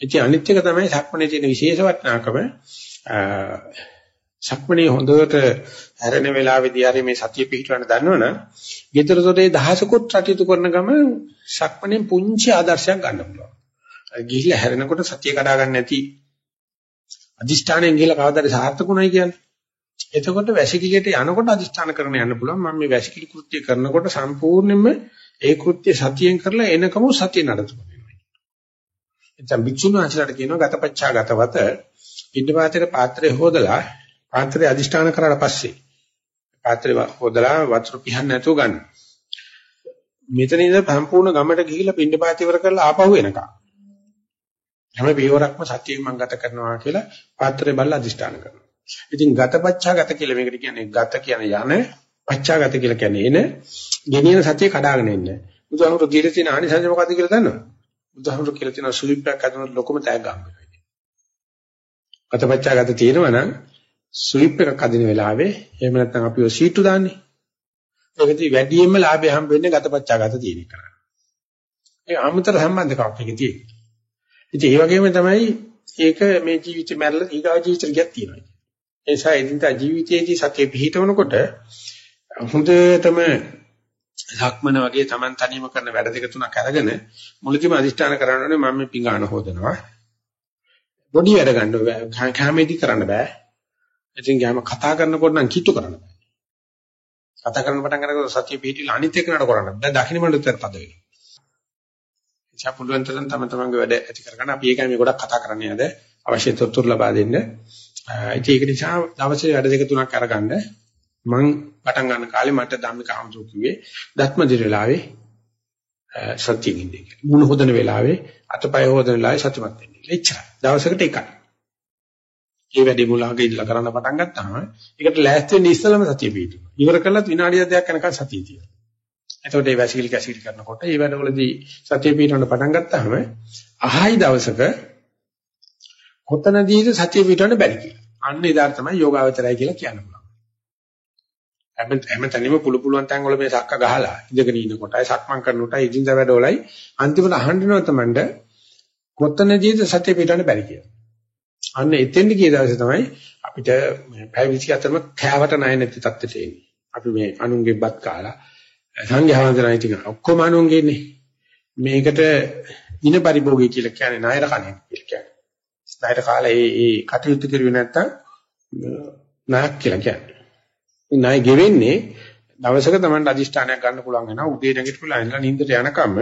ඉතින් අනිත් එක තමයි සක්මණේ තියෙන විශේෂ වටිනාකම සක්මණේ හොඳට හැරෙන වෙලාවේදී හරි මේ සතිය පිහිටවන්න දන්නවනම් ගෙදර දොරේ දහසකුත් රටයුතු කරන ගම සක්මණේ පුංචි ආදර්ශයක් ගන්න පුළුවන්. ගිහිල්ලා හැරෙනකොට සතිය කඩා ගන්න නැති අදිෂ්ඨානයෙන් ගිහිල්ලා කවදාද සාර්ථකුණයි කියන්නේ. එතකොට වැසිකිළියට යනකොට අදිෂ්ඨාන කරන යන්න පුළුවන් මම මේ වැසිකිලි කෘත්‍ය කරනකොට සම්පූර්ණයෙන්ම ඒ කෘත්‍ය සතියෙන් කරලා එනකම සතිය නඩතු කරනවා. එතන භික්ෂුන් වහන්සේලාට කියනවා ගතපච්චා ගතවත පින්නපාතේ පාත්‍රය හොදලා පාත්‍රය අදිෂ්ඨාන කරාට පස්සේ පාත්‍රය හොදලා වතුර පිහන්න නැතුව ගන්න. මෙතන ඉඳන් සම්පූර්ණ ගමට ගිහිල්ලා පින්නපාතේ ඉවර කරලා ආපහු එනකම්. හැම පියවරක්ම සතියෙන් මම ගත කරනවා කියලා පාත්‍රය බලලා අදිෂ්ඨාන කරනවා. ඉතින් ගතපච්චා ගත කියලා මේකට කියන්නේ ගත කියන්නේ යන පච්චා ගත කියලා කියන්නේ එන ගෙනියන සතිය කඩාගෙන ඉන්නේ. බුදුහාමුදුරු කියලා තියෙන ආනිසංස මොකද්ද කියලා දන්නවද? බුදුහාමුදුරු කියලා තියෙන සුවිප්පයක් අදන ලොකම තෑග්ගක් වෙනවා. ගතපච්චා ගත තියෙනවා නම් ස්විප් එකක් අදින වෙලාවේ එහෙම නැත්නම් අපි ඔය සීටු දාන්නේ. ඒකදී වැඩියෙන්ම ලාභය හම්බ වෙන්නේ ගතපච්චා ගත තියෙන එක. ඒ අමුතර සම්බන්ධකමක් එකේ තියෙන්නේ. ඉතින් ඒ වගේම තමයි ඒක මේ ජීවිතේ මැරලා ඊගා ජීවිතේ ගියක් තියෙනවා. ඒ නිසා එදිනදා ජීවිතයේදී සතිය පිහිටවනකොට හොඳටම සක්මන වගේ Taman තනියම කරන වැඩ දෙක තුනක් අරගෙන මුලදීම අදිෂ්ඨාන කරනෝනේ මම මේ පිඟාන හොදනවා. බොඩි වැඩ ගන්න බෑ. කැමෙදි කරන්න බෑ. ඉතින් ගෑම කතා කරනකොට නම් කිතු කරන්න බෑ. කතා කරන පටන් ගන්නකොට සතිය පිහිටිලා අනිත් එක නඩ කරන්න බෑ. දකුණු මණ්ඩලයට පද වෙනවා. එචා පුළුවන් තරම් තම තමන්ගේ වැඩ ඇති කරගන්න අපි ඒකයි මේ ගොඩක් කතා කරන්නේ අද අවශ්‍ය තොරතුරු ලබා දෙන්න. ඉතින් ඒක නිසා දවසේ වැඩ දෙක තුනක් අරගන්න මං පටන් ගන්න කාලේ මට ධම්මික ආමතු කිව්වේ දත්ම දිර වෙලාවේ සත්‍යයෙන් ඉන්නේ කියලා. මුණ හොදන වෙලාවේ අතපය හොදන වෙලාවේ සත්‍යමත් වෙන්නේ. එච්චරයි. දවසකට එකයි. මේ වැඩේ මුලහක ඉඳලා කරන්න පටන් ගත්තාම ඒකට ලෑස්ති වෙන්න ඉස්සලම සතිය පිටුනවා. ඉවර කළත් විනාඩිය දෙකක් යනකම් සතිය තියෙනවා. එතකොට මේ වැසිකිලි කැසිලි කරනකොට මේ වැඩවලදී සතිය පිටවන්න පටන් ගත්තාම අහයි දවසක කොතනදීද සතිය පිටවන්න බැරි කියලා. අන්න එදාට තමයි යෝගාවචරය කියලා කියන්න පුළුවන්. හැම හැමතැනම පුළු පුළුවන් තැන් වල මේ සක්ක ගහලා ඉඳගෙන ඉන්න කොටයි සක්මන් කරන කොටයි ඉදින්ද වැඩවලයි අන්තිමට අහන්නව තමන්ට කොතනදීද සතිය පිටවන්න බැරි කියලා. අන්න එතෙන්ද ගිය දවසේ තමයි අපිට පැය 24ම කෑවට ණය නැති තත්ත්වයට එන්නේ. අපි මේ අනුන්ගේ බත් කාලා සංඝයා වහන්සේලා ඉතින් ඔක්කොම අනුන්ගේනේ. මේකට දින පරිභෝගය කියලා කියන්නේ ණයර කණේ කියලා කියන්නේ. ණයර කාලා ඒ ඒ කටයුතු කරුවේ නැත්තම් ණයක් කියලා කියන්නේ. ණය ගෙවෙන්නේ දවසක Tamanට අදිෂ්ඨානයක් ගන්න පුළුවන් වෙනවා. උදේ නැගිටලා ඉඳලා නිින්දට යනකම්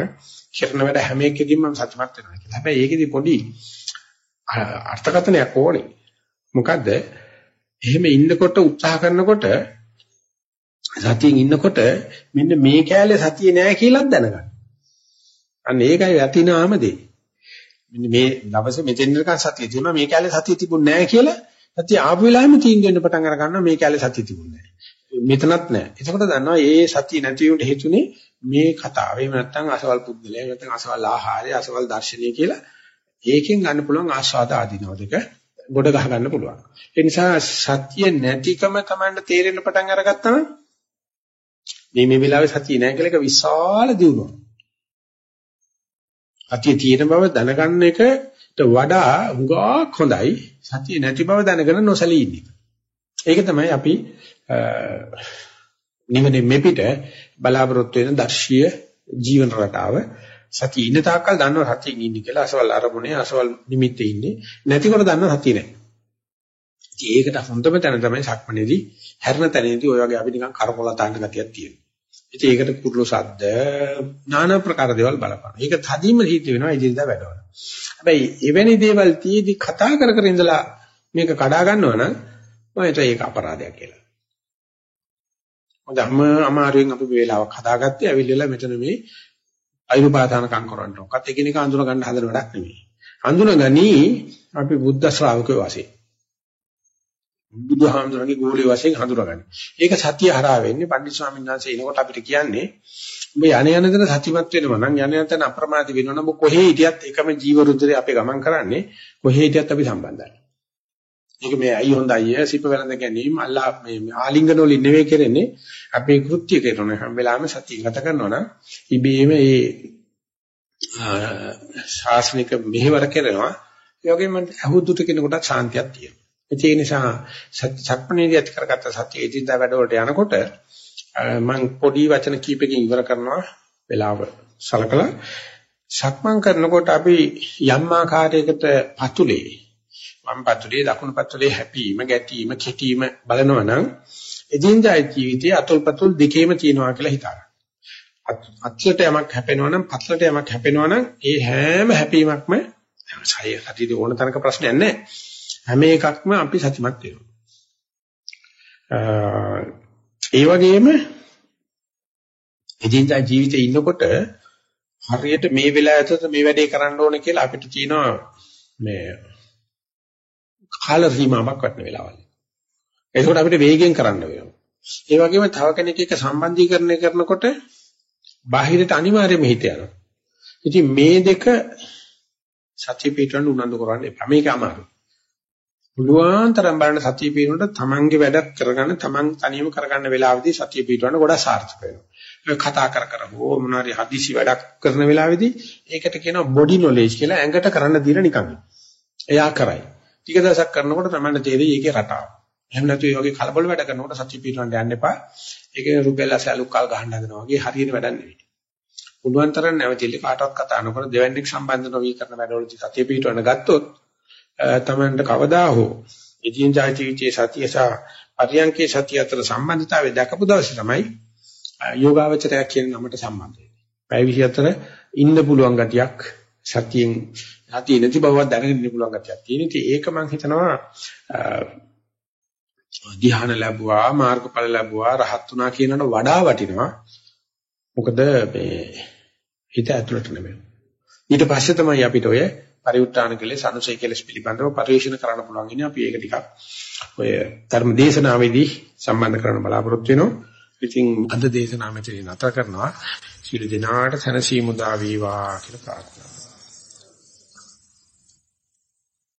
කරන වැඩ හැම එකකින්ම මම සතුටුමත් වෙනවා කියලා. හැබැයි ඒකෙදි පොඩි අර්ථකථනයක් ඕනේ. මොකද එහෙම ඉන්නකොට උත්සාහ කරනකොට සතියෙන් ඉන්නකොට මෙන්න මේ කෑල්ලේ සතිය නෑ කියලාත් දැනගන්න. අන්න ඒකයි යතිනාම දෙයි. මෙන්න මේ දවසේ මෙතෙන් නිකන් සතිය තියෙනවා මේ කෑල්ලේ සතිය තිබුණ නෑ කියලා සතිය ආපු වෙලාවෙම තීන්දුව වෙන්න පටන් අර ගන්නවා මේ කෑල්ලේ සතිය තිබුණ නෑ. මෙතනත් නෑ. එතකොට දන්නවා මේ සතිය නැති වීමට හේතුනේ මේ කතාව. එහෙම නැත්නම් අසවල් පුද්ගලයා, එහෙම නැත්නම් අසවල් ආහාරය, අසවල් දර්ශනය කියලා ඒකෙන් ගන්න පුළුවන් ආස්වාද ආදීනව දෙක ගොඩ ගහ ගන්න පුළුවන්. ඒ නිසා සතිය නැතිකම තමයි තේරෙන්න පටන් අරගත්තම මේ මේ වෙලාවේ සතිය නැහැ කියලා එක විශාල දියුණුවක්. සතිය තියෙන බව දැනගන්න එකට වඩා හුඟක් හොඳයි සතිය නැති බව දැනගෙන නොසලී ඉන්න එක. ඒක තමයි අපි නිවනේ මෙපිට බලාපොරොත්තු වෙන දර්ශීය ජීවන රටාව සතිය ඉන්න තාක්කල් දන්නවා සතියෙන් ඉන්නේ කියලා අසවල් අරමුණේ අසවල් නිමිත්තේ ඉන්නේ නැතිකොට දන්නවා සතිය නැහැ. ඉතින් ඒකට හොඳම තැන තමයි සක්මනේදී හැරෙන තැනේදී ඔය වගේ අපි නිකන් කරකොල දාන්න ගතියක් තියෙනවා. ඉතින් ඒකට කුරුළු සද්ද নানা ප්‍රකාර දේවල් බලපාන. ඒක තදින්ම සිද්ධ වෙනවා ඉදිරියදා වැඩවල. හැබැයි එවැනි දේවල් තියේදී කතා කර කර ඉඳලා මේක කඩා ගන්නවා නම් මම හිතුවා ඒක අපරාධයක් කියලා. මොකද අම්ම අමාරුවෙන් අපි මේ වෙලාවක් හදාගත්තේ ඇවිල්ලා මෙතන මේ අයුපාදාන කම් කරන්න. ඔක්කත් එකිනෙක අඳුන ගන්න හදන වැඩක් නෙමෙයි. අඳුනගනි අපි බුද්ධ ශ්‍රාවකයෝ වශයෙන්. බුදුහාමුදුරන්ගේ ගෝලිය වශයෙන් හඳුනගන්න. ඒක සතිය හරහා වෙන්නේ පණ්ඩිත ස්වාමීන් වහන්සේ එනකොට අපිට කියන්නේ ඔබ යණ යන දන සතිමත් වෙනවා නම් යණ යන තැන අප්‍රමාදී වෙනවා නම් ඔබ කොහේ හිටියත් එකම ජීව රුධිරේ අපේ ගමන් කරන්නේ කොහේ හිටියත් අපි සම්බන්ධයි. ඒක මේ අයි හොඳයි සිප වෙනද ගැනීම අල්ලා මේ ආලිංගන වලින් නෙවෙයි කරන්නේ අපේ කෘත්‍ය කරන හැම වෙලාවෙම සතිය ගත කරනවා නම් ඉබේම ඒ ශාසනික මෙහෙවර කරනවා ඒ වගේම අහුදුට කෙනෙකුට ශාන්තියක් තියෙනවා ඒ නිසා සක්මණේදී ඇති කරගත්ත සතිය එදින්දා වැඩවලට යනකොට මම පොඩි වචන කීපකින් ඉවර කරනවා වෙලාව සලකලා සක්මන් කරනකොට අපි යම් ආකාරයකට පතුලේ වම් පතුලේ දකුණු පතුලේ හැපීම ගැටීම කෙටීම බලනවා නම් එදින්දා ජීවිතයේ අතුල්පතුල් දෙකේම තියෙනවා කියලා හිතන්න. අත්ලට යමක් හැපෙනවා නම් පත්ලට යමක් හැපෙනවා නම් ඒ හැම හැපීමක්ම සය හදිද ඕන තරක ප්‍රශ්නයක් නැහැ. හැම එකක්ම අපි සත්‍යමත් වෙනවා. ඒ වගේම එදින්දා ජීවිතේ ඉන්නකොට හරියට මේ වෙලාවට මේ වැඩේ කරන්න ඕන කියලා අපිට තියෙනවා මේ කාල සීමාවක් වටන වෙලාවල්. ඒකෝට අපිට වේගෙන් කරන්න වෙනවා. ඒ වගේම තව කෙනෙක් එක්ක සම්බන්ධීකරණය කරනකොට බාහිරට අනිවාර්යයෙන්ම හිත යනවා. ඉතින් මේ දෙක සත්‍ය පිටරන් උනන්දු කරන්න එපා. මේක අමාරුයි. පුළුවන් තරම් බලන්න සත්‍ය පිටරනට තමන්ගේ වැඩ කරගන්න තමන් තනියම කරගන්න වෙලාවෙදී සත්‍ය පිටරන ගොඩක් සාර්ථක වෙනවා. කතා කර කර හෝ මොනවාරි හදිසි වැඩක් කරන වෙලාවෙදී ඒකට කියනවා බොඩි නොලෙජ් කියලා ඇඟට කරන්න දින නිකන්. එයා කරයි. ටික දවසක් කරනකොට තමයි තේරෙයි ඒකේ රටාව. එහෙම නැතු ඒ වගේ කලබල වැඩ කරනකොට සත්‍ය පිටරන්න යන්න එපා. ඒකේ රුපියල් ඇසලුක් කල් ගහන්න හදනවා වගේ හරියට වැඩක් නෙවෙයි. පුළුවන් තරම් නැවතිලි කාටවත් කතා නොකර දෙවන්නේක් සම්බන්ධ නොවි කරන වැඩවලදී සත්‍ය පිටවන්න ගත්තොත් තමන්ට කවදා හෝ එදිනදා ජීවිතයේ සතිය සහ පරියන්කේ සතිය අතර සම්බන්ධතාවය දැකපු දවසේ තමයි යෝගාවචරය කියන නමට සම්බන්ධ වෙන්නේ. පැය 24 ඉන්න පුළුවන් ගතියක් සතියෙන් සතිය නැති බවක් දැනගෙන ඉන්න පුළුවන් ගතියක් තියෙන. ඉතින් ඒක මම හිතනවා ධ්‍යාන ලැබුවා මාර්ගඵල ලැබුවා රහත් වුණා කියනකට වඩා වටිනවා. මොකද මේ හිත ඇතුළට නෙමෙයි. ඊට පස්සේ තමයි අපිට ඔය පරිඋත්තාන කෙලෙස් අනුසය කෙලෙස් පිළිබඳව පරිශීලන කරන්න පුළුවන් ඉන්නේ අපි ඒක ටිකක් ඔය ධර්ම දේශනාවේදී සම්බන්ධ කරන්න බලාපොරොත්තු වෙනවා. ඉතින් අද දේශනාව මෙතන නතර කරනවා. සියලු දෙනාට සනසීමු දා වේවා කියලා ප්‍රාර්ථනා